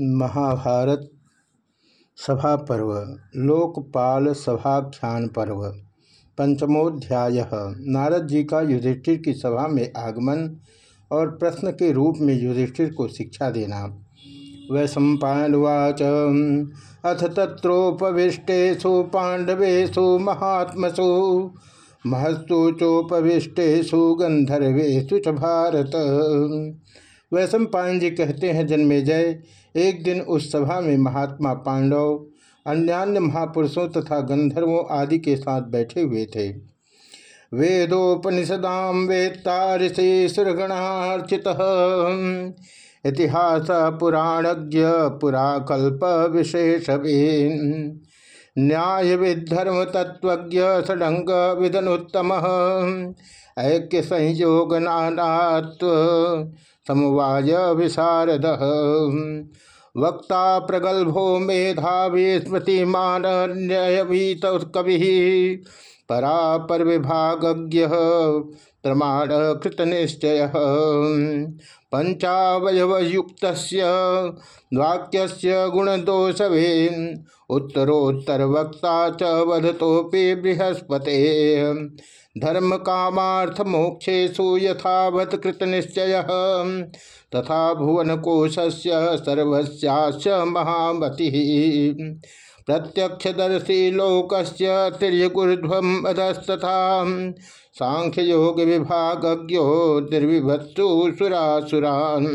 महाभारत सभा पर्व, लोकपाल सभाख्यान पर्व, पंचमोध्याय। नारद जी का युधिष्ठिर की सभा में आगमन और प्रश्न के रूप में युधिष्ठिर को शिक्षा देना। वैशंपावाच अथ तत्रोपविष्टेशु पांडवेशु महात्मसु, महस्तु चोपविष्टेशु गंधर्वेशु च भारत। वैशम पायन जी कहते हैं, जन्मे जय। एक दिन उस सभा में महात्मा पांडव, अन्यान्य महापुरुषों तथा गंधर्वों आदि के साथ बैठे हुए थे। वेदोपनिषदाम वेत्ता ऋषि सुरगणार्चित इतिहास पुराणज्ञ पुराकल्प विशेष न्याय विधर्म तत्व षडंग विधनोत्तम ऐक्य संयोग नानात्व समवाय विशारद वक्ता प्रगल्भो मेधावी स्मृतिमान न्यायवीत कवि परापर विभागज्ञ प्रमाण कृत निश्चय पंचावयुक्त वाक्य गुणदोषवे उत्तरोत्तर वक्ता च वधतोपि बृहस्पते। धर्म कामार्थ मोक्षेशु यथावत कृत निश्चय। तथा भुवन कोशस्य सर्वस्याश्च महामति। प्रत्यक्षदर्शी लोकस्य तिर्यगुर्ध्वम अधस्तथा। सांख्य योग विभागज्ञो निर्विभत्सु सुरासुरान।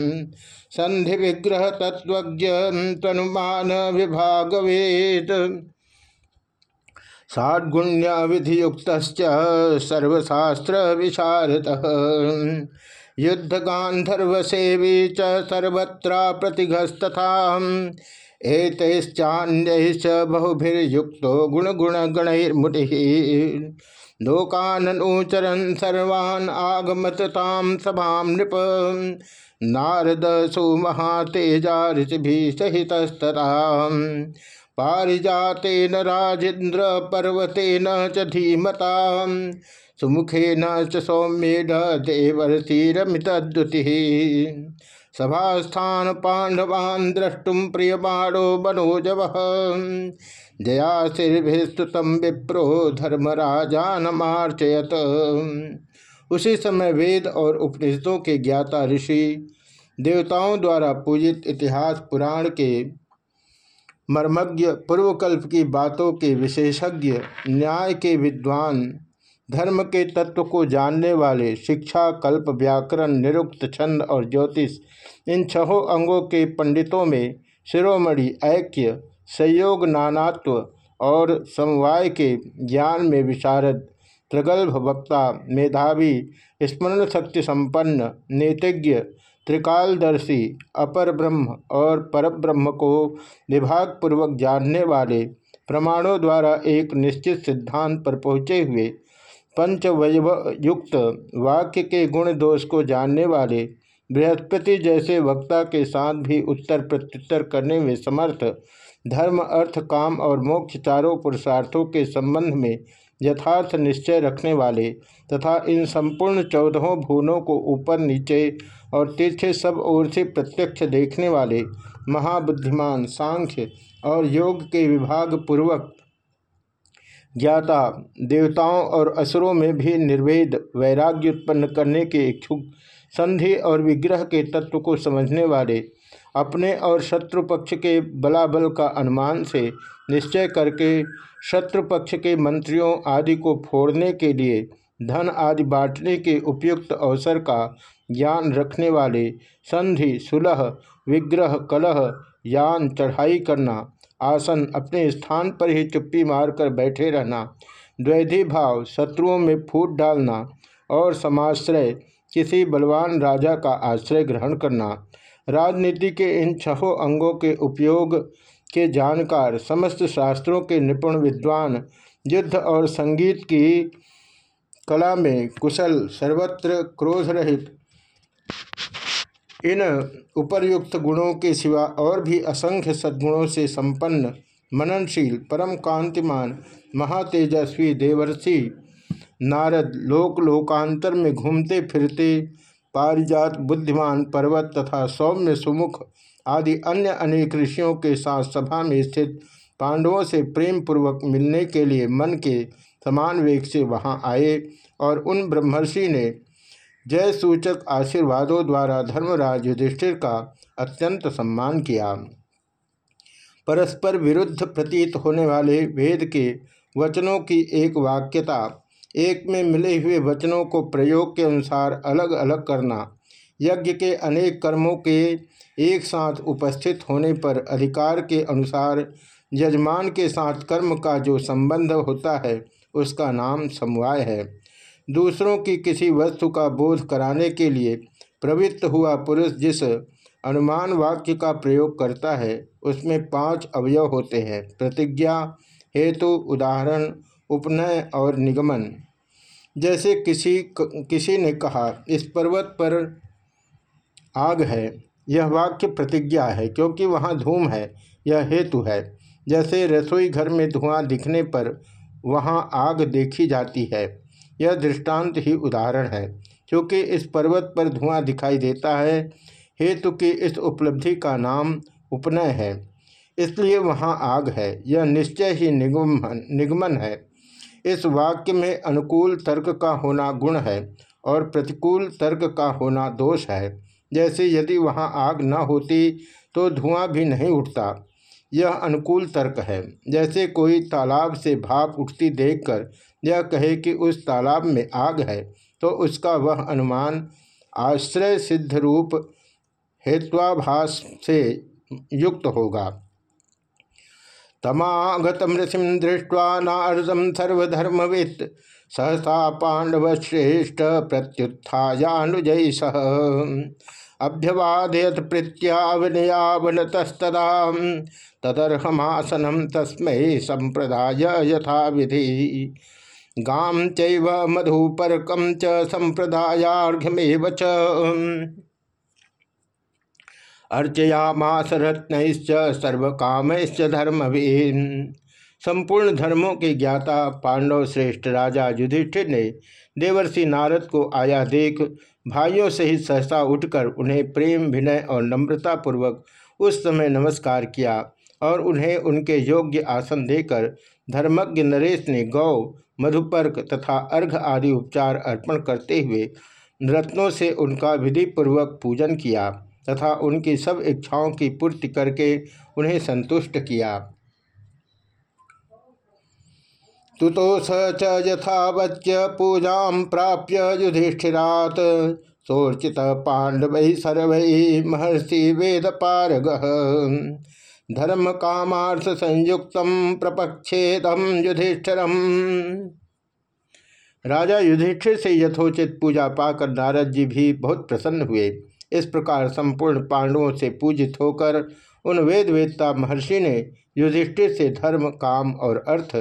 संधि विग्रह तत्वज्ञ तनुमान विभागवेद। षाड्गुण्य विधियुक्त सर्वशास्त्र विशारद युद्ध गांधर्व सेवी प्रतिघस्तथा एतश्चान्यश्च बहुभिर्युक्त गुण गुण गणैर्मुटि लोकाननुचरन् सर्वान् आगमततां सभां नृप। नारद सुमहातेजा ऋषिभिः पारिजातेन राजेन्द्र पर्वतेन च धीमता सुमुखेन च सौम्येन देवर्षिरमितद्युतिः सभास्थान पांडवान् द्रष्टुम प्रियमाणो मनोजव। जयाशिर्भिस्तुत विप्रो धर्मराजानमार्चयत उसी समय वेद और उपनिषदों के ज्ञाता ऋषि देवताओं द्वारा पूजित इतिहास पुराण के मर्मज्ञ पूर्वकल्प की बातों के विशेषज्ञ, न्याय के विद्वान, धर्म के तत्व को जानने वाले, शिक्षा, कल्प, व्याकरण, निरुक्त, छंद और ज्योतिष, इन छहों अंगों के पंडितों में शिरोमणि, ऐक्य, संयोग, नानात्व और समवाय के ज्ञान में विशारद, प्रगल्भ वक्ता, मेधावी स्मरण शक्ति संपन्न, नेतज्ञ त्रिकालदर्शी, अपर ब्रह्म और परब्रह्म को विभाग पूर्वक जानने वाले प्रमाणों द्वारा एक निश्चित सिद्धांत पर पहुँचे हुए पंचवैव युक्त वाक्य के गुण दोष को जानने वाले बृहस्पति जैसे वक्ता के साथ भी उत्तर प्रत्युत्तर करने में समर्थ, धर्म, अर्थ, काम और मोक्ष चारों पुरुषार्थों के संबंध में यथार्थ निश्चय रखने वाले तथा इन संपूर्ण चौदहों भूनों को ऊपर, नीचे और तिरछे सब ओर से प्रत्यक्ष देखने वाले महाबुद्धिमान, सांख्य और योग के विभाग पूर्वक ज्ञाता, देवताओं और असुरों में भी निर्वेद वैराग्य उत्पन्न करने के इच्छुक, संधि और विग्रह के तत्व को समझने वाले, अपने और शत्रु पक्ष के बलाबल का अनुमान से निश्चय करके शत्रु पक्ष के मंत्रियों आदि को फोड़ने के लिए धन आदि बांटने के उपयुक्त अवसर का ज्ञान रखने वाले संधि, सुलह, विग्रह, कलह, यान, चढ़ाई करना, आसन अपने स्थान पर ही चुप्पी मारकर बैठे रहना, द्वैधी भाव शत्रुओं में फूट डालना और समाश्रय किसी बलवान राजा का आश्रय ग्रहण करना, राजनीति के इन छहों अंगों के उपयोग के जानकार, समस्त शास्त्रों के निपुण विद्वान, युद्ध और संगीत की कला में कुशल, सर्वत्र क्रोध रहित इन उपर्युक्त गुणों के सिवा और भी असंख्य सद्गुणों से संपन्न, मननशील परम कांतिमान महातेजस्वी, देवर्षि, नारद, लोक लोकांतर में घूमते फिरते, पारिजात बुद्धिमान पर्वत तथा सौम्य सुमुख आदि अन्य अनेक ऋषियों के साथ सभा में स्थित पांडवों से प्रेम पूर्वक मिलने के लिए मन के समान वेग से वहाँ आए और उन ब्रह्मर्षि ने जय सूचक आशीर्वादों द्वारा धर्मराज युधिष्ठिर का अत्यंत सम्मान किया। परस्पर विरुद्ध प्रतीत होने वाले वेद के वचनों की एक वाक्यता, एक में मिले हुए वचनों को प्रयोग के अनुसार अलग अलग करना, यज्ञ के अनेक कर्मों के एक साथ उपस्थित होने पर अधिकार के अनुसार, यजमान के साथ कर्म का जो संबंध होता है, उसका नाम समवाय है। दूसरों की किसी वस्तु का बोध कराने के लिए प्रवृत्त हुआ पुरुष जिस अनुमान वाक्य का प्रयोग करता है, उसमें पाँच अवयव होते हैं। प्रतिज्ञा, हेतु, उदाहरण, उपनय और निगमन। जैसे किसी किसी ने कहा, इस पर्वत पर आग है। यह वाक्य प्रतिज्ञा है, क्योंकि वहाँ धूम है, यह हेतु है। जैसे रसोई घर में धुआँ दिखने पर वहाँ आग देखी जाती है, यह दृष्टांत ही उदाहरण है, क्योंकि इस पर्वत पर धुआँ दिखाई देता है, हेतु की इस उपलब्धि का नाम उपनय है। इसलिए वहाँ आग है, यह निश्चय ही निगमन निगमन है। इस वाक्य में अनुकूल तर्क का होना गुण है और प्रतिकूल तर्क का होना दोष है। जैसे यदि वहाँ आग न होती तो धुआँ भी नहीं उठता। यह अनुकूल तर्क है। जैसे कोई तालाब से भाप उठती देखकर यह कहे कि उस तालाब में आग है तो उसका वह अनुमान आश्रय सिद्ध रूप हेत्वाभास से युक्त होगा। तमागत ऋषिम दृष्ट्वा नारदम सर्वधर्मवित्। सहसा पांडव श्रेष्ठ प्रत्युत्थायानुजय सह। अभ्यवादयत प्रीत्या विनयावनतस्तदा तदर्हमासनम तस्मै संप्रदाय यथा विधि गाम चैव मधुपर्कम च संप्रदायार्घ्यमेव च। अर्चयामास रत्नश्च सर्वकामश्च धर्मवीन। संपूर्ण धर्मों के ज्ञाता पांडव श्रेष्ठ राजा युधिष्ठिर ने देवर्षि नारद को आया देख भाइयों सहित सहसा उठकर उन्हें प्रेम, विनय और नम्रता पूर्वक उस समय नमस्कार किया और उन्हें उनके योग्य आसन देकर धर्मज्ञ नरेश ने गौ, मधुपर्क तथा अर्घ आदि उपचार अर्पण करते हुए रत्नों से उनका विधिपूर्वक पूजन किया तथा उनकी सब इच्छाओं की पूर्ति करके उन्हें संतुष्ट किया। तुतोष च यथावच्य पूजा प्राप्य युधिष्ठिरात। सोर्चित पांडव सर्व महर्षि वेद पारग धर्म कामार्थ संयुक्त प्रपक्षेदम युधिष्ठिरम। राजा युधिष्ठिर से यथोचित पूजा पाकर नारद जी भी बहुत प्रसन्न हुए। इस प्रकार संपूर्ण पांडवों से पूजित होकर उन वेद वेदता महर्षि ने युधिष्ठिर से धर्म, काम और अर्थ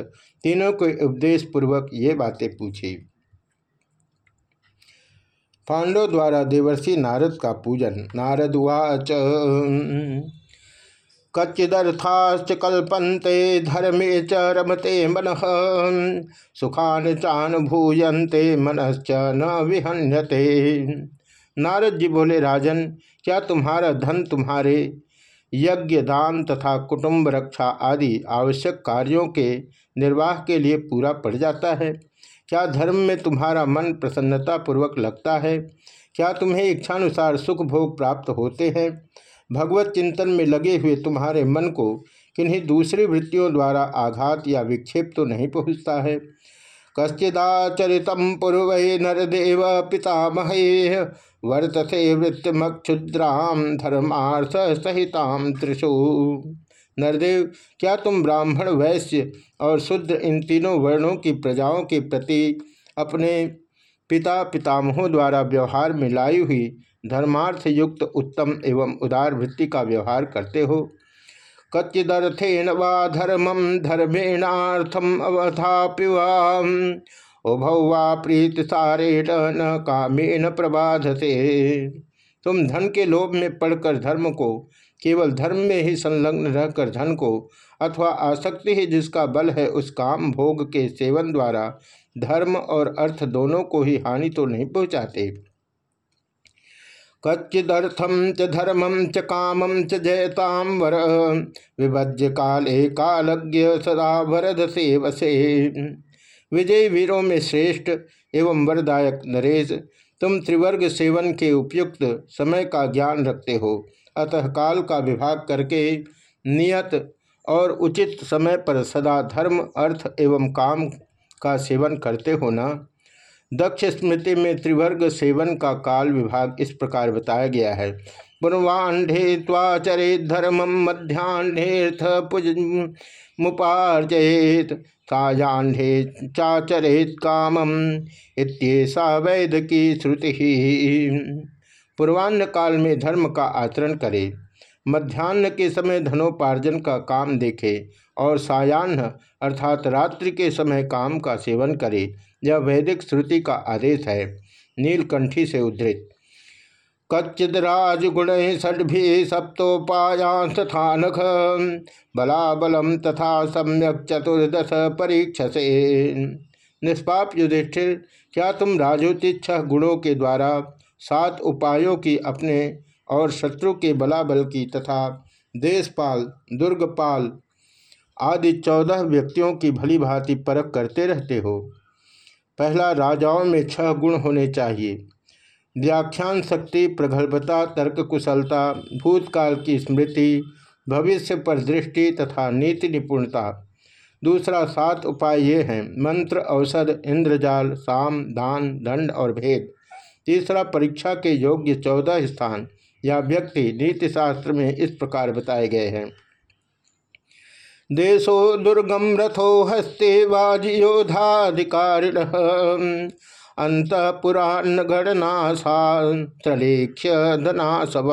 तीनों को उपदेश पूर्वक ये बातें पूछी। पांडव द्वारा देवर्षि नारद का पूजन। नारद वाच कच्चिदर्थाश्च कल्पन्ते, धर्मे च रमते मन। सुखान चानुभूयते मनश्च न विहन्यते। नारद जी बोले, राजन, क्या तुम्हारा धन तुम्हारे यज्ञ, दान तथा कुटुंब रक्षा आदि आवश्यक कार्यों के निर्वाह के लिए पूरा पड़ जाता है। क्या धर्म में तुम्हारा मन प्रसन्नता पूर्वक लगता है? क्या तुम्हें इच्छानुसार सुख भोग प्राप्त होते हैं? भगवत चिंतन में लगे हुए तुम्हारे मन को किन्हीं दूसरी वृत्तियों द्वारा आघात या विक्षेप तो नहीं पहुँचता है। कश्चिदाचरित पूर्व नरदेव पितामह। वर्तसे वृत्तिमक्षुद्राम धर्मार्थ सहिताम त्रिशु नरदेव, क्या तुम ब्राह्मण, वैश्य और शुद्र इन तीनों वर्णों की प्रजाओं के प्रति अपने पिता पितामहों द्वारा व्यवहार में लाई हुई धर्मार्थ युक्त उत्तम एवं उदार वृत्ति का व्यवहार करते हो? कच्चिदर्थेन वा धर्मम धर्मेणार्थम अवधाप्युवा उभौ वा प्रीत सारेण न कामेन प्रबाधते। तुम धन के लोभ में पड़कर धर्म को, केवल धर्म में ही संलग्न रहकर धन को, अथवा आसक्ति ही जिसका बल है उस काम भोग के सेवन द्वारा धर्म और अर्थ दोनों को ही हानि तो नहीं पहुँचाते। कच्चिदर्थम च धर्मम च कामम च जयताम वर। विभज्य काले कालज्ञ सदा वरद सेवसे। विजय वीरों में श्रेष्ठ एवं वरदायक नरेश, तुम त्रिवर्ग सेवन के उपयुक्त समय का ज्ञान रखते हो। अतः काल का विभाग करके नियत और उचित समय पर सदा धर्म, अर्थ एवं काम का सेवन करते हो ना? दक्ष स्मृति में त्रिवर्ग सेवन का काल विभाग इस प्रकार बताया गया है। पूर्वाढ़े त्वाचरे धर्म मध्यान्हेथ पुज मुपार्जयेत साजाढ़े चाचरेत कामम इत्येसा वैद की श्रुति। पूर्वान्न काल में धर्म का आचरण करे। मध्यान्ह के समय धनोपार्जन का काम देखे और सायान्ह अर्थात रात्रि के समय काम का सेवन करे, यह वैदिक श्रुति का आदेश है। नीलकंठी से उद्धृत। कच्चिदराजगुण षड्भि सप्तोपायांश तथा बलाबलम तथा सम्यक चतुर्दश परीक्ष से निष्पाप युधिष्ठिर, क्या तुम राजोतिच्छ गुणों के द्वारा सात उपायों की अपने और शत्रु के बलाबल की तथा देशपाल, दुर्गपाल आदि चौदह व्यक्तियों की भली भांति परख करते रहते हो। पहला, राजाओं में छह गुण होने चाहिए। व्याख्यान शक्ति, प्रगल्भता तर्क कुशलता भूतकाल की स्मृति, भविष्य पर दृष्टि तथा नीति निपुणता। दूसरा, सात उपाय ये हैं। मंत्र, औषध, इंद्रजाल, साम, दान, दंड और भेद। तीसरा, परीक्षा के योग्य चौदह स्थान। या व्यक्ति नीति शास्त्र में इस प्रकार बताए गए हैं। देशो दुर्गम रथो हस्ते वाजियोधाधिकारिण अंत पुराण गणना सालेख्य धना सब।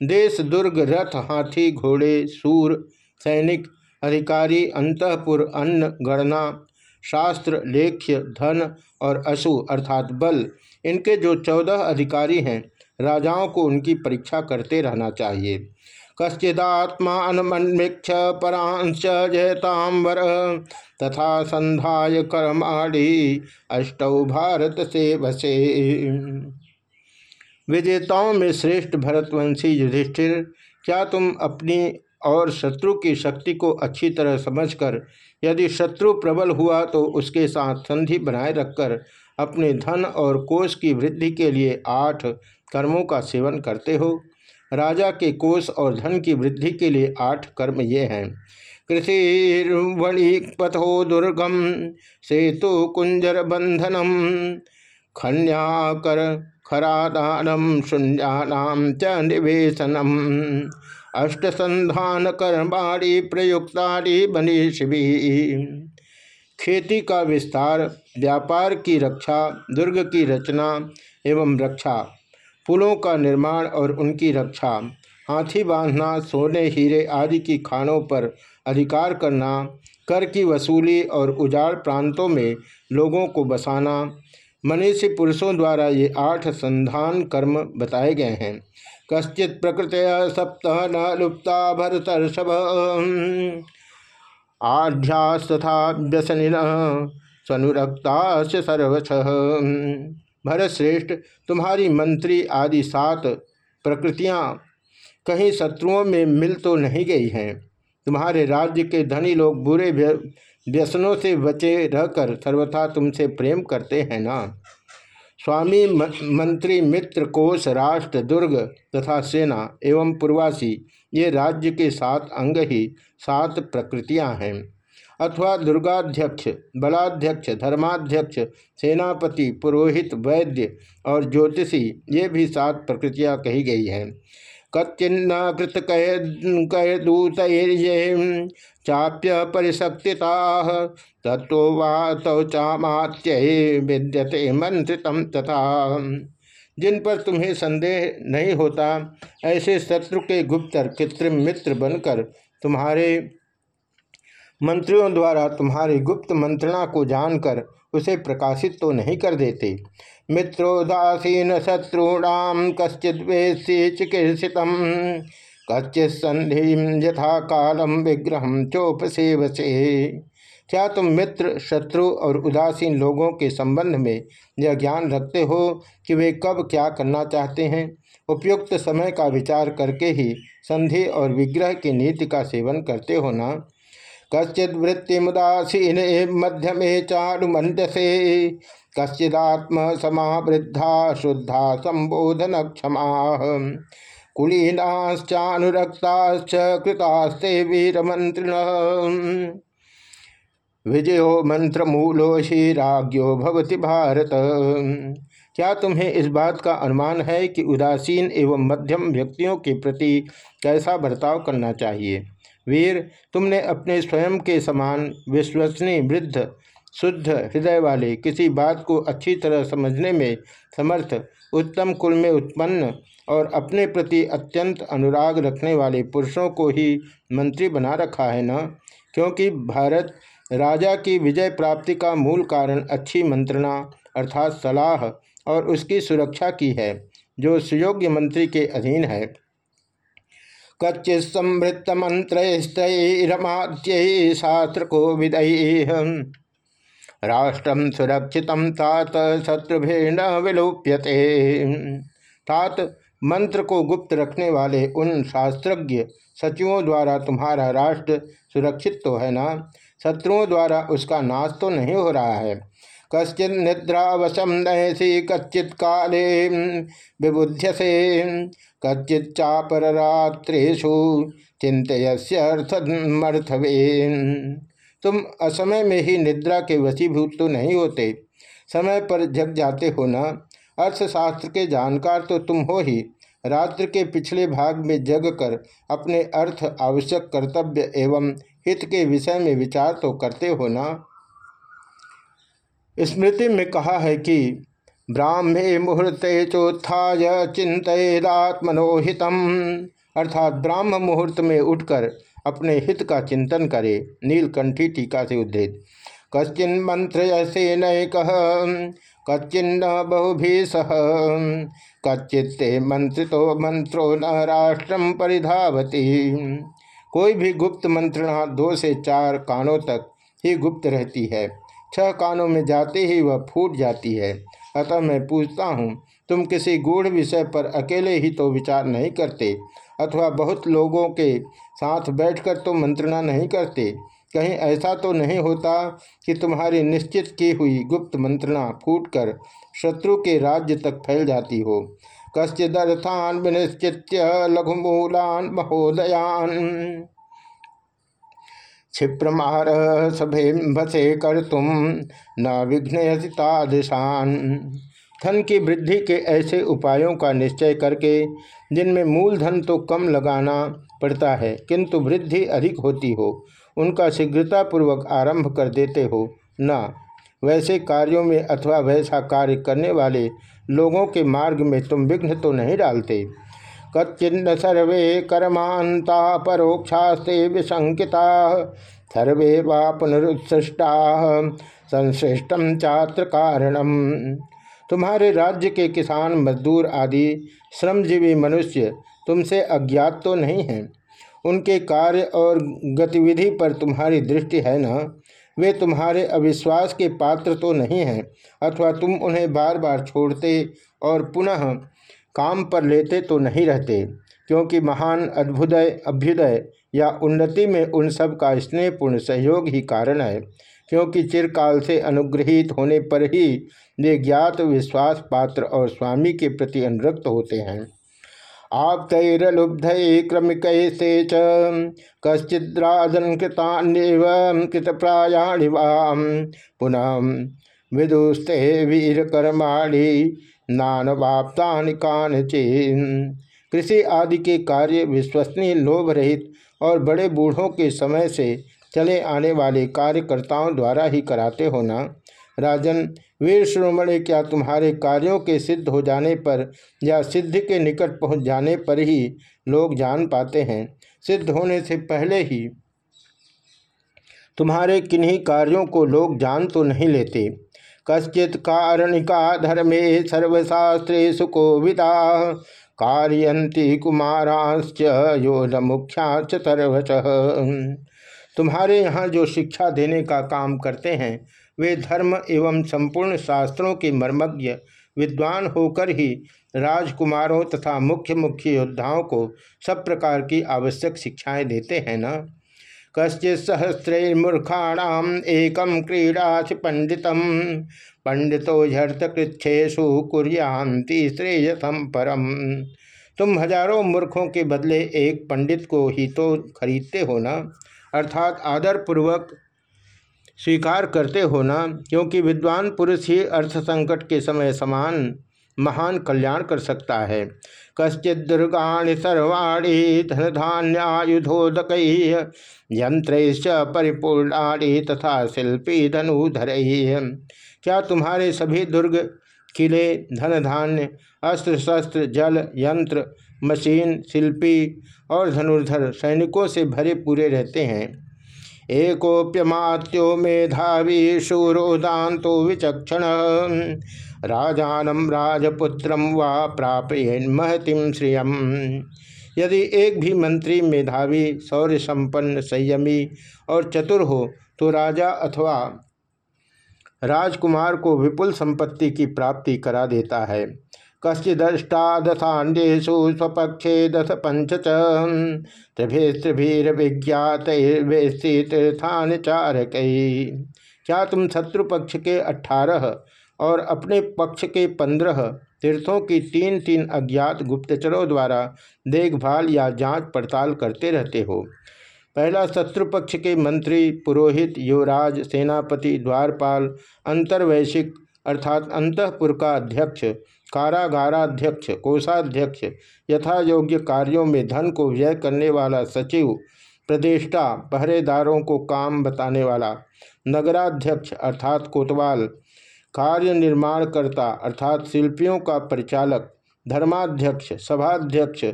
देश दुर्ग रथ हाथी घोड़े सूर सैनिक अधिकारी अंतपुर अन्न गणना शास्त्र लेख्य धन और अशु अर्थात बल, इनके जो चौदह अधिकारी हैं राजाओं को उनकी परीक्षा करते रहना चाहिए। कश्चिदात्मानमन्वीक्ष परांश जयतांबर तथा संध्याय कर्माणी अष्टौ भारत से वसे विजेताओं में श्रेष्ठ भरतवंशी युधिष्ठिर, क्या तुम अपनी और शत्रु की शक्ति को अच्छी तरह समझकर, यदि शत्रु प्रबल हुआ तो उसके साथ संधि बनाए रखकर, अपने धन और कोष की वृद्धि के लिए आठ कर्मों का सेवन करते हो। राजा के कोष और धन की वृद्धि के लिए आठ कर्म ये हैं। कृषि पथो दुर्गम सेतु कुंजर बंधनम खन्याकर खरादानम शून्यानाम च निवेशनम। अष्टसंधान कर्माणी प्रयुक्ताड़ी बनीषि खेती का विस्तार, व्यापार की रक्षा, दुर्ग की रचना एवं रक्षा। पुलों का निर्माण और उनकी रक्षा, हाथी बांधना, सोने, हीरे आदि की खानों पर अधिकार करना, कर की वसूली और उजाड़ प्रांतों में लोगों को बसाना मनीषी पुरुषों द्वारा ये आठ संधान कर्म बताए गए हैं। कश्चित प्रकृत सप्तः न लुप्ता भरतर्षभ। आढ़्यास्तथा व्यसनिन सनुरक्ता सर्वश। भरत श्रेष्ठ, तुम्हारी मंत्री आदि सात प्रकृतियाँ कहीं शत्रुओं में मिल तो नहीं गई हैं। तुम्हारे राज्य के धनी लोग बुरे व्यसनों से बचे रहकर सर्वथा तुमसे प्रेम करते हैं ना। स्वामी मंत्री मित्र कोष राष्ट्र दुर्ग तथा सेना एवं पूर्वासी, ये राज्य के सात अंग ही सात प्रकृतियाँ हैं। अथवा दुर्गाध्यक्ष, बलाध्यक्ष, धर्माध्यक्ष, सेनापति, पुरोहित, वैद्य और ज्योतिषी, ये भी सात प्रकृतियाँ कही गई हैं। कच्चिन्न कृत कैदूत चाप्य परिशक्तिता तत्व तौ चामात्य विद्यते मंत्रितम तथा। जिन पर तुम्हें संदेह नहीं होता, ऐसे शत्रु के गुप्त कृत्रिम मित्र बनकर तुम्हारे मंत्रियों द्वारा तुम्हारी गुप्त मंत्रणा को जानकर उसे प्रकाशित तो नहीं कर देते। मित्रोदासीन शत्रुणाम कश्चित चिकित्सित कच्चित संधि यथा कालम विग्रह चोपसेवसे। क्या तुम मित्र, शत्रु और उदासीन लोगों के संबंध में यह ज्ञान रखते हो कि वे कब क्या करना चाहते हैं? उपयुक्त समय का विचार करके ही संधि और विग्रह की नीति का सेवन करते हो ना? कश्चित वृत्ति मुदासीन मध्यमे चारुमंडसे कश्चिदात्म समावृद्धा शुद्धा संबोधन क्षमा कुलीनाश्चानुरक्ताश्च कृतास्ते वीरमंत्रिण विजयो मंत्र मूलो राज्यो भवति भारत। क्या तुम्हें इस बात का अनुमान है कि उदासीन एवं मध्यम व्यक्तियों के प्रति कैसा बर्ताव करना चाहिए? वीर, तुमने अपने स्वयं के समान विश्वसनीय, वृद्ध, शुद्ध हृदय वाले किसी बात को अच्छी तरह समझने में समर्थ, उत्तम कुल में उत्पन्न और अपने प्रति अत्यंत अनुराग रखने वाले पुरुषों को ही मंत्री बना रखा है न? क्योंकि भारत राजा की विजय प्राप्ति का मूल कारण अच्छी मंत्रणा, अर्थात सलाह और उसकी सुरक्षा की है, जो सुयोग्य मंत्री के अधीन है। कच्चित संवृत्त मंत्र शास्त्र को विदय राष्ट्रम सुरक्षित तात शत्रुभेण विलोप्यते। तात मंत्र को गुप्त रखने वाले उन शास्त्रज्ञ सचिवों द्वारा तुम्हारा राष्ट्र सुरक्षित तो है ना? शत्रुओं द्वारा उसका नाश तो नहीं हो रहा है। कश्चित निद्रावशम नयसी कच्चित काले विबुध्यसे। कच्चित चापर रात्रेशु चिंतयर्थमर्थवे तुम असमय में ही निद्रा के वशीभूत तो नहीं होते। समय पर जग जाते हो ना। अर्थशास्त्र के जानकार तो तुम हो ही। रात्र के पिछले भाग में जग कर अपने अर्थ आवश्यक कर्तव्य एवं हित के विषय में विचार तो करते हो ना। स्मृति में कहा है कि ब्राह्मे मुहूर्ते चोत्थाय चिंतनात्मनोहितम अर्थात ब्राह्म मुहूर्त में उठकर अपने हित का चिंतन करे, नीलकंठी टीका से उद्धृत। कश्चिन मंत्र से नय कह कच्चिन्न बहुभी सह कच्चित्ते मंत्र तो मंत्रो न राष्ट्रम परिधावती। कोई भी गुप्त मंत्रणा दो से चार कानों तक ही गुप्त रहती है। छह कानों में जाते ही वह फूट जाती है। अतः मैं पूछता हूँ, तुम किसी गूढ़ विषय पर अकेले ही तो विचार नहीं करते? अथवा बहुत लोगों के साथ बैठकर तो मंत्रणा नहीं करते? कहीं ऐसा तो नहीं होता कि तुम्हारी निश्चित की हुई गुप्त मंत्रणा फूटकर शत्रु के राज्य तक फैल जाती हो? कश्चिदर्थान विनिश्चित लघुमूलान महोदयान। क्षिप्रमार सभे भसे कर तुम न विघ्नयसितादिशान धन की वृद्धि के ऐसे उपायों का निश्चय करके जिनमें मूलधन तो कम लगाना पड़ता है, किंतु वृद्धि अधिक होती हो, उनका शीघ्रतापूर्वक आरंभ कर देते हो, न। वैसे कार्यों में अथवा वैसा कार्य करने वाले लोगों के मार्ग में तुम विघ्न तो नहीं डालते। कच्चिन्न सर्वे कर्मांता परोक्षास्ते विशंकिता सर्वे वा पुनरुत्सृष्टा संश्रेष्टम चात्र कारणम। तुम्हारे राज्य के किसान, मजदूर आदि, श्रमजीवी मनुष्य तुमसे अज्ञात तो नहीं हैं। उनके कार्य और गतिविधि पर तुम्हारी दृष्टि है ना। वे तुम्हारे अविश्वास के पात्र तो नहीं हैं, अथवा तुम उन्हें बार बार छोड़ते और पुनः काम पर लेते तो नहीं रहते, क्योंकि महान अद्भुदय, अभ्युदय या उन्नति में उन सब का स्नेहपूर्ण सहयोग ही कारण है, क्योंकि चिरकाल से अनुग्रहित होने पर ही वे ज्ञात विश्वास पात्र और स्वामी के प्रति अनुरक्त होते हैं। आप तैरलुब्ध क्रमिक से कृतान्यव कृत प्रायाणि वाम। पुनः विदुस्ते वीर कर्माणी नान वाप्ता कृषि आदि के कार्य विश्वसनीय लोभ रहित और बड़े बूढ़ों के समय से चले आने वाले कार्यकर्ताओं द्वारा ही कराते होना राजन, वीर श्रोमणे, क्या तुम्हारे कार्यों के सिद्ध हो जाने पर या सिद्धि के निकट पहुँच जाने पर ही लोग जान पाते हैं? सिद्ध होने से पहले ही तुम्हारे किन्हीं कार्यों को लोग जान तो नहीं लेते। कश्चित कारणिका धर्मे सर्वशास्त्रे सुको विदा कार्यंती कुमाराश्च यो न मुख्या सर्वश। तुम्हारे यहाँ जो शिक्षा देने का काम करते हैं, वे धर्म एवं संपूर्ण शास्त्रों के मर्मज्ञ, विद्वान होकर ही राजकुमारों तथा मुख्य मुख्य योद्धाओं को सब प्रकार की आवश्यक शिक्षाएँ देते हैं न? कश्चि सहस्रमूर्खाणाम एकम क्रीड़ा पंडित पंडितो झर्तकृच्छेशु कुरियांति श्रेयसम परम। तुम हज़ारों मूर्खों के बदले एक पंडित को ही तो खरीदते हो ना? अर्थात आदरपूर्वक स्वीकार करते हो ना? क्योंकि विद्वान पुरुष ही अर्थ संकट के समय समान महान कल्याण कर सकता है। कश्चित दुर्गाणि सर्वाणी धनधान्यायुधोदक यंत्र परिपूर्णाणी तथा शिल्पी धनुधर क्या तुम्हारे सभी दुर्ग, किले धन धान्य अस्त्र शस्त्र जल, यंत्र, मशीन, शिल्पी और धनुर्धर सैनिकों से भरे पूरे रहते हैं? एकोप्यमात्यो मेधावी शूरोदातो विचक्षण। राजानम राजपुत्रम वा प्रापयन महतिम श्रियम। यदि एक भी मंत्री मेधावी शौर्य संपन्न संयमी और चतुर हो तो राजा अथवा राजकुमार को विपुल संपत्ति की प्राप्ति करा देता है। कश्चिदष्टादशाण्यु स्वपक्षे दश पंच त्रिभिस्त्रिभिर्विज्ञातीर्थान चारक क्या तुम शत्रु पक्ष के अठारह और अपने पक्ष के पंद्रह तीर्थों की तीन तीन अज्ञात गुप्तचरों द्वारा देखभाल या जाँच पड़ताल करते रहते हो। पहला शत्रु पक्ष के मंत्री, पुरोहित, युवराज, सेनापति, द्वारपाल अंतर्वैशिक अर्थात अंतपुर का अध्यक्ष, कारागाराध्यक्ष, कोषाध्यक्ष यथा योग्य कार्यों में धन को व्यय करने वाला सचिव प्रदेष्टा पहरेदारों को काम बताने वाला, नगराध्यक्ष अर्थात कोतवाल कार्य निर्माणकर्ता अर्थात शिल्पियों का परिचालक, धर्माध्यक्ष, सभाध्यक्ष,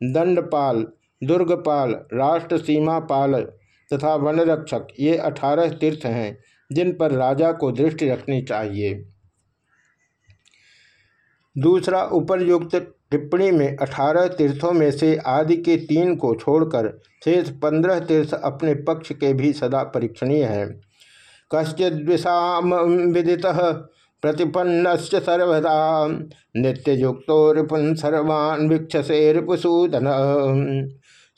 दंडपाल, दुर्गपाल, राष्ट्र सीमा पाल तथा वनरक्षक ये अठारह तीर्थ हैं जिन पर राजा को दृष्टि रखनी चाहिए। दूसरा उपरयुक्त टिप्पणी में अठारह तीर्थों में से आदि के तीन को छोड़कर शेष पंद्रह तीर्थ अपने पक्ष के भी सदा परीक्षणीय हैं। कश्चिद्विषाम विदित प्रतिपन्न सर्वदा। नित्ययुक्त रिपुन सर्वान् वीक्षसे रिपुसूदन।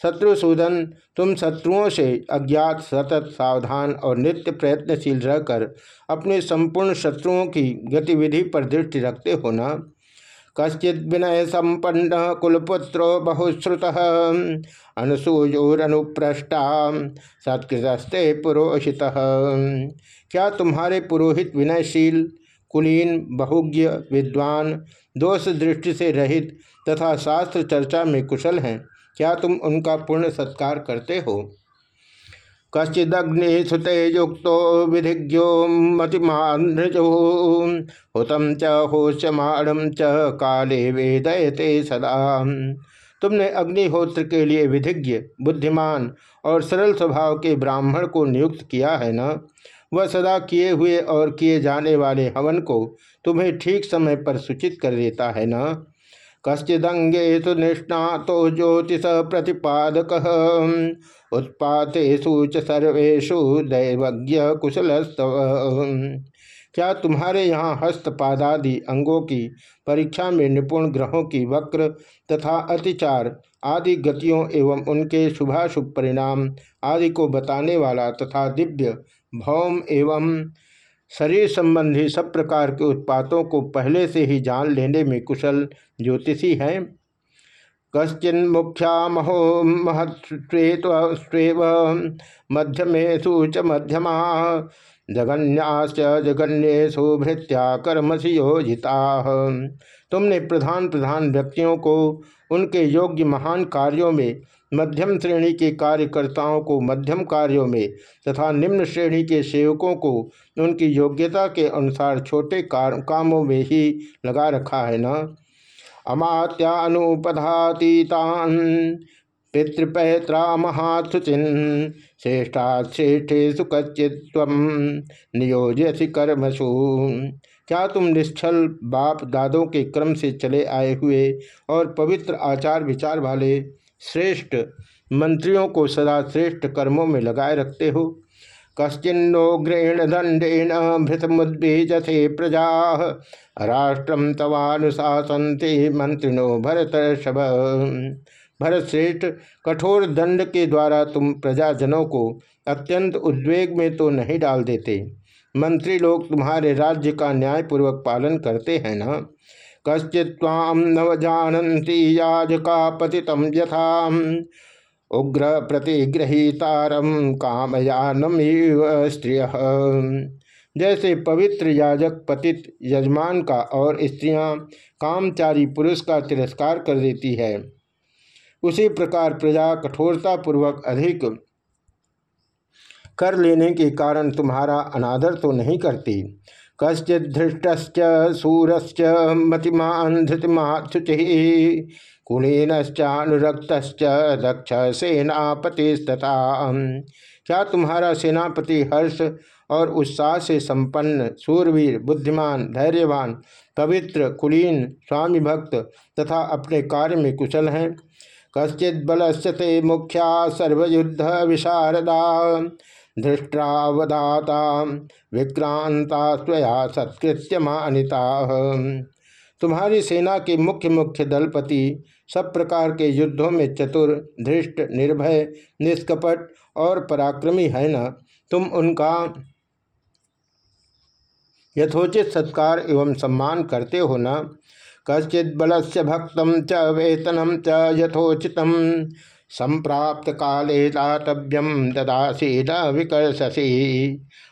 शत्रुसूदन, तुम शत्रुओं से अज्ञात, सतत, सावधान और नित्य प्रयत्नशील रहकर अपने संपूर्ण शत्रुओं की गतिविधि पर दृष्टि रखते हो ना? कश्चित विनय संपन्न कुलपुत्रो बहुश्रुत। अनुसूयोरनुप्रष्टा, सत्कृतस्ते पुरोहित। क्या तुम्हारे पुरोहित विनयशील, कुलीन, बहुज्ञ, विद्वान, दोष दृष्टि से रहित तथा शास्त्र चर्चा में कुशल हैं, क्या तुम उनका पूर्ण सत्कार करते हो? कश्चिदग्निसुते युक्त विधिज्ञो मतिमानृजो हुतम च होश्यमाणम च काले वेदयते सदा। तुमने अग्निहोत्र के लिए विधिज्ञ, बुद्धिमान और सरल स्वभाव के ब्राह्मण को नियुक्त किया है न? वह सदा किए हुए और किए जाने वाले हवन को तुम्हें ठीक समय पर सूचित कर देता है न? कश्चिदंगेशु निष्णातो ज्योतिष प्रतिपादक उत्पातेषु च सर्वेशु दैवज्ञ कुशलस्तव क्या तुम्हारे यहाँ हस्तपादादि अंगों की परीक्षा में निपुण ग्रहों की वक्र तथा अतिचार आदि गतियों एवं उनके शुभाशुभ परिणाम आदि को बताने वाला तथा दिव्य, भौम एवं शरीर संबंधी सब प्रकार के उत्पातों को पहले से ही जान लेने में कुशल ज्योतिषी हैं। कश्चिन मुख्या महो महत्व मध्यमेशु च मध्यमा। जगन्याश्च जगन्येशु भृत्या कर्मसि योजिता। तुमने प्रधान प्रधान व्यक्तियों को, उनके योग्य महान कार्यों में, मध्यम श्रेणी के कार्यकर्ताओं को, मध्यम कार्यों में, तथा निम्न श्रेणी के सेवकों को, उनकी योग्यता के अनुसार छोटे कामों में ही लगा रखा है न? अमात्यानुपधातीतान पितृपैत्रा महासुचिन श्रेष्ठा श्रेष्ठेशु कच्चित्व नियोज्यसी कर्मसु। क्या तुम निश्चल बाप दादों के क्रम से चले आए हुए और पवित्र आचार विचार वाले श्रेष्ठ मंत्रियों को सदा श्रेष्ठ कर्मों में लगाए रखते हो? दंडेन भृत भृतमुद्बीजते प्रजा। राष्ट्रम तवानुशासनते मंत्रिनो भरत भरत श्रेष्ठ कठोर दंड के द्वारा तुम प्रजाजनों को अत्यंत उद्वेग में तो नहीं डाल देते। मंत्री लोग तुम्हारे राज्य का न्यायपूर्वक पालन करते हैं ना? कश्चिवाम नव जानती याजका पतितम यथा उग्र प्रतिग्रहीतारम कामयानम स्त्रिय। जैसे पवित्र याजक, पतित, यजमान का और स्त्रियाँ कामचारी पुरुष का तिरस्कार कर देती है। उसी प्रकार प्रजा कठोरता पूर्वक अधिक कर लेने के कारण तुम्हारा अनादर तो नहीं करती। कश्चित धृष्ट सूरश्च मतिमान धृतिमाशुचि कुलीनश्चानुरक्त दक्ष सेनापतिस्तथा क्या तुम्हारा सेनापति हर्ष और उत्साह से संपन्न, सूरवीर, बुद्धिमान, धैर्यवान, पवित्र, कुलीन स्वामी भक्त तथा अपने कार्य में कुशल हैं? कश्चित बलस्ते मुख्या सर्वयुद्ध विशारदा। धृष्टावधाता विक्रांता स्वया सत्कृत्य मानिता तुम्हारी सेना के मुख्य मुख्य दलपति, सब प्रकार के युद्धों में चतुर, धृष्ट, निर्भय, निष्कपट और पराक्रमी है न। तुम उनका यथोचित सत्कार एवं सम्मान करते हो न। कश्चित बल से भक्त च वेतनम च यथोचित संप्राप्त काले दातव्यम ददासी न विकर्षसी।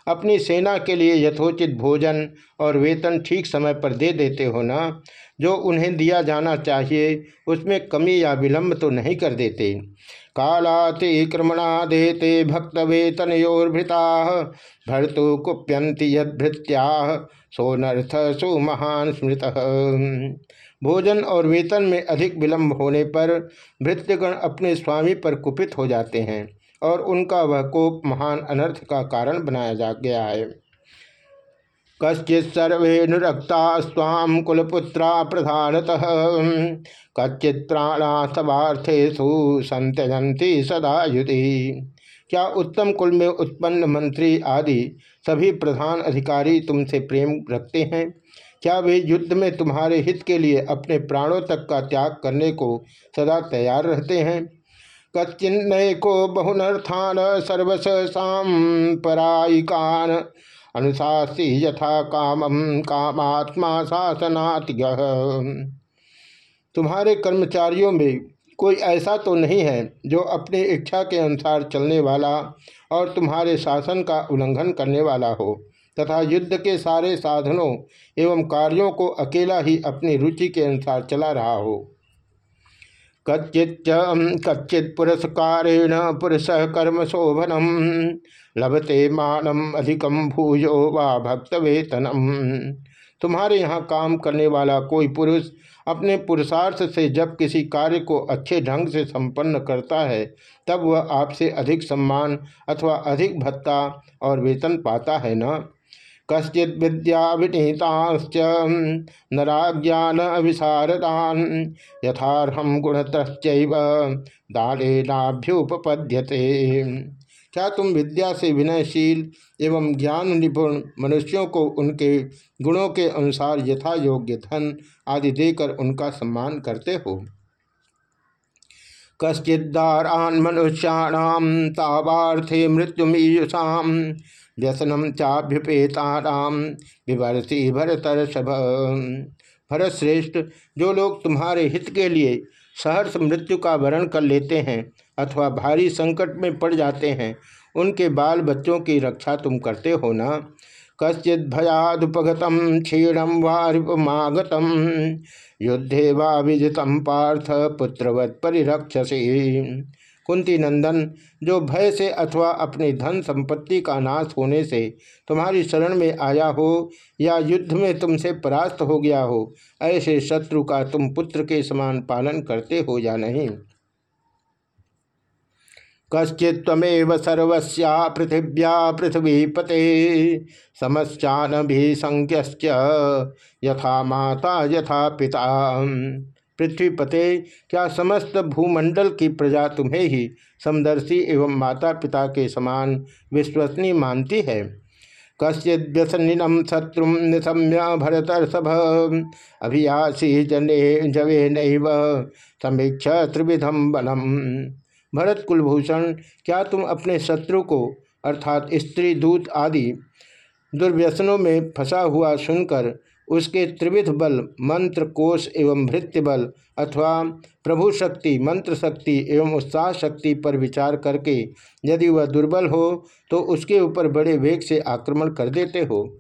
अपनी सेना के लिए यथोचित भोजन और वेतन ठीक समय पर दे देते हो ना। जो उन्हें दिया जाना चाहिए, उसमें कमी या विलंब तो नहीं कर देते। कालातिक्रमणा देते भक्त वेतनयोर्भृता भर्तु कुप्यंती यदृत्या सोनर्थ सुमहान स्मृत। भोजन और वेतन में अधिक विलंब होने पर भृत्यगण अपने स्वामी पर कुपित हो जाते हैं और उनका वह कोप महान अनर्थ का कारण बनाया जा गया है। कश्चित सर्वे नुरक्ता स्वाम कुलपुत्रा प्रधानतः। कच्चित प्राणा सवार्थेशु संत्यजंती सदा युधि। क्या उत्तम कुल में उत्पन्न मंत्री आदि सभी प्रधान अधिकारी तुमसे प्रेम रखते हैं? क्या वे युद्ध में तुम्हारे हित के लिए अपने प्राणों तक का त्याग करने को सदा तैयार रहते हैं? कच्चिन्नय को बहुनर्थान सर्वस सांपरायिकान अनुशासी यथा कामम कामात्मा शासनात् तुम्हारे कर्मचारियों में कोई ऐसा तो नहीं है जो अपनी इच्छा के अनुसार चलने वाला और तुम्हारे शासन का उल्लंघन करने वाला हो। तथा युद्ध के सारे साधनों एवं कार्यों को अकेला ही अपनी रुचि के अनुसार चला रहा हो। कच्चित कच्चित पुरस्कारेण पुरुष कर्म शोभनम, लभते मानम अधिकम भूयो वा भक्त वेतनम तुम्हारे यहाँ काम करने वाला कोई पुरुष अपने पुरुषार्थ से जब किसी कार्य को अच्छे ढंग से संपन्न करता है, तब वह आपसे अधिक सम्मान अथवा अधिक भत्ता और वेतन पाता है न? कश्चित विद्या विनीताश्च नराज्ञान अभिशारदान यथारहम गुणतश्चैव दालेनाभ्युपपद्यते क्या तुम विद्या से विनयशील एवं ज्ञान निपुण मनुष्यों को उनके गुणों के अनुसार यथा योग्य धन आदि देकर उनका सम्मान करते हो? कश्चिदारान मनुष्याणाम तावार्थे मृत्युमीयुषा व्यसनम चाभ्युपेताराम विवर्षि भरतर्षभ। भरत श्रेष्ठ जो लोग तुम्हारे हित के लिए सहर्ष मृत्यु का वरण कर लेते हैं अथवा भारी संकट में पड़ जाते हैं, उनके बाल बच्चों की रक्षा तुम करते हो ना? कश्चित भयादुपगतम, क्षीणम वारिपमागतम युद्धे वा विजितम पार्थ, पुत्रवत परिरक्षसी। कुंती नंदन, जो भय से अथवा अपनी धन संपत्ति का नाश होने से तुम्हारी शरण में आया हो या युद्ध में तुमसे परास्त हो गया हो, ऐसे शत्रु का तुम पुत्र के समान पालन करते हो या नहीं? कश्चित तमेव सर्वस्या पृथिव्या पृथ्वीपते समस्यान भी संख्य यथा माता यथा पिता। पृथ्वी पते क्या समस्त भूमंडल की प्रजा तुम्हें ही समदर्शी एवं माता पिता के समान विश्वसनीय मानती है? कश्चिद्यसनिनम शत्रु निशम्य भरतर्षभ, अभियासी जने जवे नैव समीक्ष त्रिविधम बलम। भरत कुलभूषण, क्या तुम अपने शत्रु को, अर्थात स्त्री दूत आदि दुर्व्यसनों में फंसा हुआ सुनकर उसके त्रिविध बल मंत्र कोष एवं भृत्य बल अथवा प्रभु शक्ति मंत्र शक्ति एवं उत्साह शक्ति पर विचार करके यदि वह दुर्बल हो तो उसके ऊपर बड़े वेग से आक्रमण कर देते हो।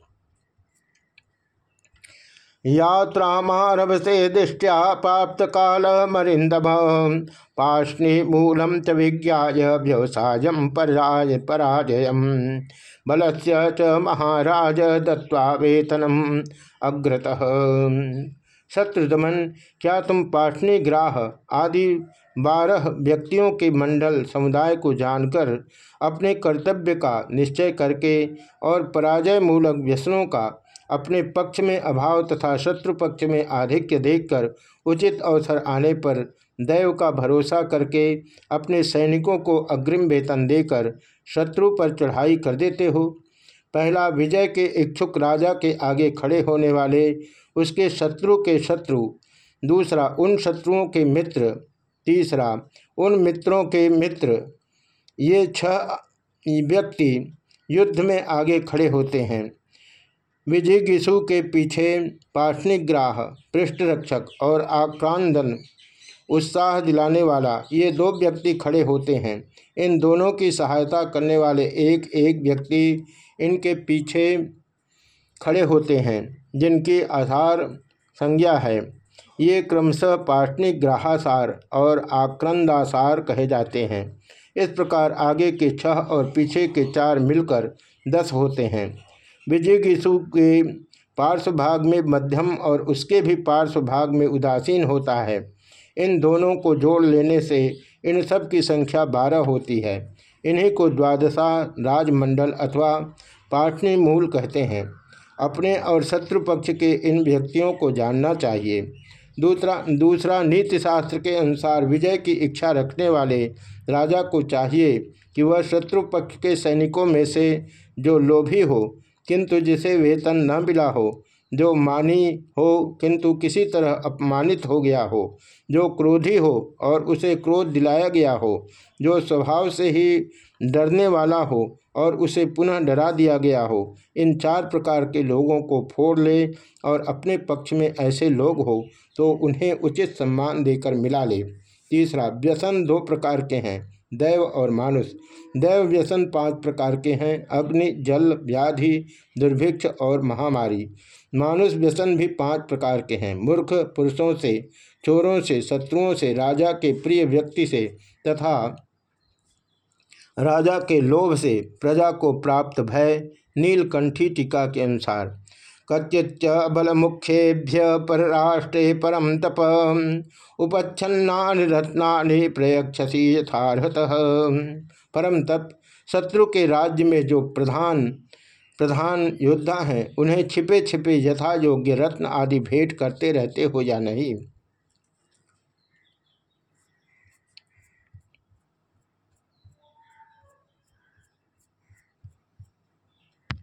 यात्रारभ से दृष्टिया प्राप्त काल मरिंदम पाष्णी मूलम च विज्ञा व्यवसाय पराजय पराजय बल से च महाराज दत्वा वेतनम अग्रत। शत्रुदमन, क्या तुम पाठनी ग्राह आदि बारह व्यक्तियों के मंडल समुदाय को जानकर अपने कर्तव्य का निश्चय करके और पराजय मूलक व्यसनों का अपने पक्ष में अभाव तथा शत्रु पक्ष में आधिक्य देखकर उचित अवसर आने पर दैव का भरोसा करके अपने सैनिकों को अग्रिम वेतन देकर शत्रु पर चढ़ाई कर देते हो। पहला विजय के इच्छुक राजा के आगे खड़े होने वाले उसके शत्रु के शत्रु, दूसरा उन शत्रुओं के मित्र, तीसरा उन मित्रों के मित्र। ये छह व्यक्ति युद्ध में आगे खड़े होते हैं। विजय गिसु के पीछे पाठनिग्राह पृष्ठरक्षक और आक्रांदन उत्साह दिलाने वाला ये दो व्यक्ति खड़े होते हैं। इन दोनों की सहायता करने वाले एक एक व्यक्ति इनके पीछे खड़े होते हैं, जिनकी आधार संज्ञा है। ये क्रमशः पाठनिक ग्राहासार और आक्रंदासार कहे जाते हैं। इस प्रकार आगे के छह और पीछे के चार मिलकर दस होते हैं। विजय गिसु के पार्श्व भाग में मध्यम और उसके भी पार्श्व भाग में उदासीन होता है। इन दोनों को जोड़ लेने से इन सब की संख्या बारह होती है। इन्हीं को द्वादशा राजमंडल अथवा पाठनी मूल कहते हैं। अपने और शत्रु पक्ष के इन व्यक्तियों को जानना चाहिए। दूसरा दूसरा नीति शास्त्र के अनुसार विजय की इच्छा रखने वाले राजा को चाहिए कि वह शत्रु पक्ष के सैनिकों में से जो लोभी हो, किंतु जिसे वेतन न मिला हो जो मानी हो, किंतु किसी तरह अपमानित हो गया हो, जो क्रोधी हो और उसे क्रोध दिलाया गया हो, जो स्वभाव से ही डरने वाला हो और उसे पुनः डरा दिया गया हो, इन चार प्रकार के लोगों को फोड़ ले और अपने पक्ष में ऐसे लोग हो तो उन्हें उचित सम्मान देकर मिला ले। तीसरा, व्यसन दो प्रकार के हैं। दैव और मानुष। दैव व्यसन पाँच प्रकार के हैं, अग्नि, जल, व्याधि, दुर्भिक्ष और महामारी। मानुष व्यसन भी पाँच प्रकार के हैं, मूर्ख पुरुषों से, चोरों से, शत्रुओं से, राजा के प्रिय व्यक्ति से तथा राजा के लोभ से, प्रजा को प्राप्त भय, नीलकंठी टीका के अनुसार। कच्च बल मुख्येभ्य परराष्ट्रे परम तप। उपच्छन्ना रत्ना प्रयक्षसी यथारहत। परम तप शत्रु के राज्य में जो प्रधान प्रधान योद्धा हैं, उन्हें छिपे छिपे यथा योग्य रत्न आदि भेंट करते रहते हो या नहीं?